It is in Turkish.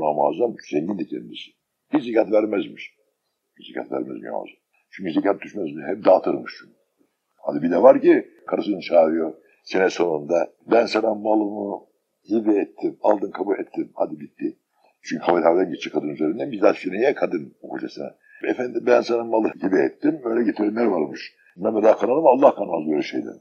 İmam-ı Azam zengindi kendisi. Hiç zekat vermezmiş. Hiç zekat vermez İmam-ı Azam. Çünkü zekat düşmez. Hep dağıtırmış çünkü. Hadi bir de var ki karısını çağırıyor sene sonunda. Ben sana malımı hibe ettim, aldın kabul ettim. Hadi bitti. Çünkü havale geçecek kadın üzerinden. Bizzat seneye kadın o kocasına. Efendim ben sana malı hibe ettim. Böyle getirenler varmış. Mehmet Hakan Hanım Allah kanmaz böyle şeyden.